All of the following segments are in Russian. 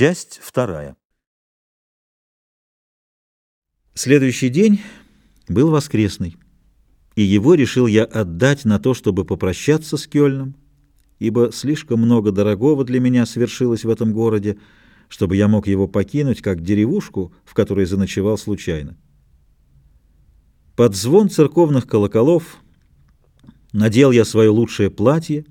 Часть вторая. Следующий день был воскресный, и его решил я отдать на то, чтобы попрощаться с Кёльном, ибо слишком много дорогого для меня свершилось в этом городе, чтобы я мог его покинуть, как деревушку, в которой заночевал случайно. Под звон церковных колоколов надел я свое лучшее платье,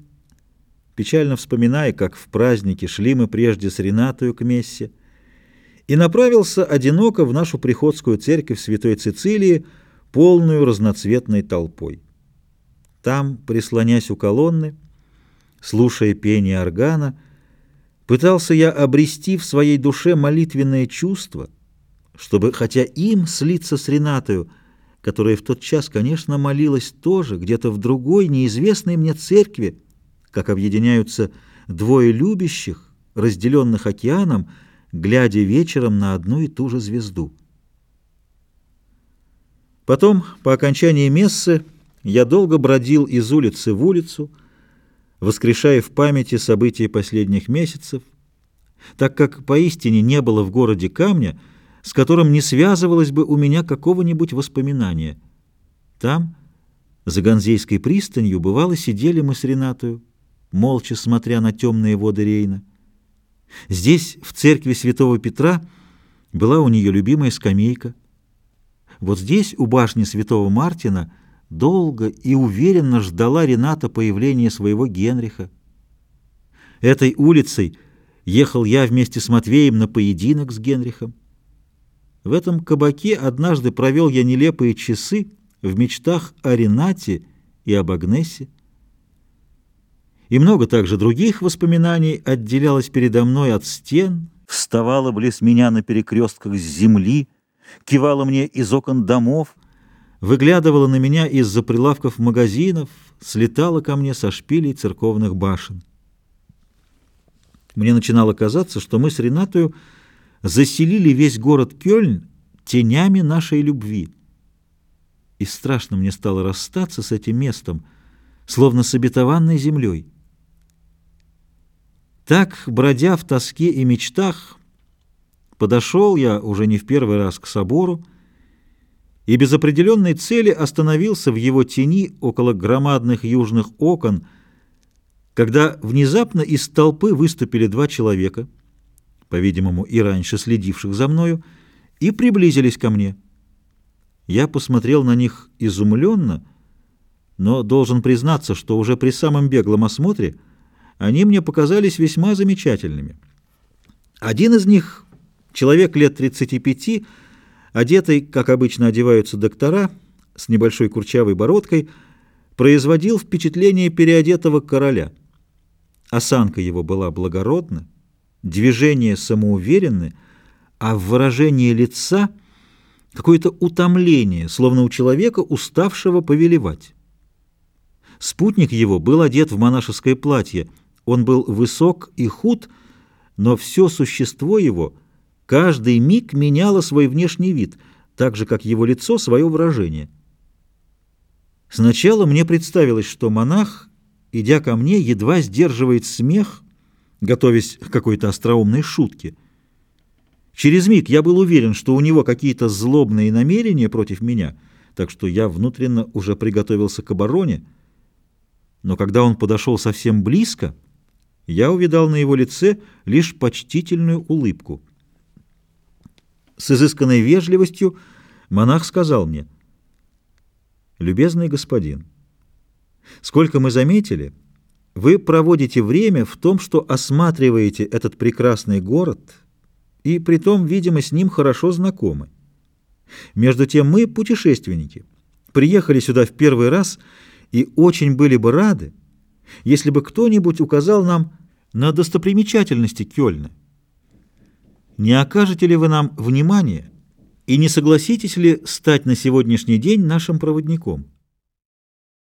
печально вспоминая, как в празднике шли мы прежде с Ренатою к мессе, и направился одиноко в нашу приходскую церковь Святой Цицилии, полную разноцветной толпой. Там, прислонясь у колонны, слушая пение органа, пытался я обрести в своей душе молитвенное чувство, чтобы, хотя им слиться с Ренатою, которая в тот час, конечно, молилась тоже где-то в другой, неизвестной мне церкви, как объединяются двое любящих, разделенных океаном, глядя вечером на одну и ту же звезду. Потом, по окончании мессы, я долго бродил из улицы в улицу, воскрешая в памяти события последних месяцев, так как поистине не было в городе камня, с которым не связывалось бы у меня какого-нибудь воспоминания. Там, за Ганзейской пристанью, бывало, сидели мы с Ренатою, молча смотря на темные воды Рейна. Здесь, в церкви святого Петра, была у нее любимая скамейка. Вот здесь, у башни святого Мартина, долго и уверенно ждала Рената появления своего Генриха. Этой улицей ехал я вместе с Матвеем на поединок с Генрихом. В этом кабаке однажды провел я нелепые часы в мечтах о Ренате и об Агнессе и много также других воспоминаний отделялось передо мной от стен, вставало близ меня на перекрестках с земли, кивало мне из окон домов, выглядывало на меня из-за прилавков магазинов, слетало ко мне со шпилей церковных башен. Мне начинало казаться, что мы с Ренатою заселили весь город Кёльн тенями нашей любви. И страшно мне стало расстаться с этим местом, словно с обетованной землей. Так, бродя в тоске и мечтах, подошел я уже не в первый раз к собору и без определенной цели остановился в его тени около громадных южных окон, когда внезапно из толпы выступили два человека, по-видимому, и раньше следивших за мною, и приблизились ко мне. Я посмотрел на них изумленно, но должен признаться, что уже при самом беглом осмотре — они мне показались весьма замечательными. Один из них, человек лет 35, одетый, как обычно одеваются доктора, с небольшой курчавой бородкой, производил впечатление переодетого короля. Осанка его была благородна, движения самоуверенны, а в выражении лица какое-то утомление, словно у человека, уставшего повелевать. Спутник его был одет в монашеское платье – он был высок и худ, но все существо его каждый миг меняло свой внешний вид, так же, как его лицо свое выражение. Сначала мне представилось, что монах, идя ко мне, едва сдерживает смех, готовясь к какой-то остроумной шутке. Через миг я был уверен, что у него какие-то злобные намерения против меня, так что я внутренно уже приготовился к обороне. Но когда он подошел совсем близко, я увидал на его лице лишь почтительную улыбку. С изысканной вежливостью монах сказал мне, «Любезный господин, сколько мы заметили, вы проводите время в том, что осматриваете этот прекрасный город, и притом, видимо, с ним хорошо знакомы. Между тем мы, путешественники, приехали сюда в первый раз и очень были бы рады, если бы кто-нибудь указал нам на достопримечательности Кёльна. Не окажете ли вы нам внимания и не согласитесь ли стать на сегодняшний день нашим проводником?»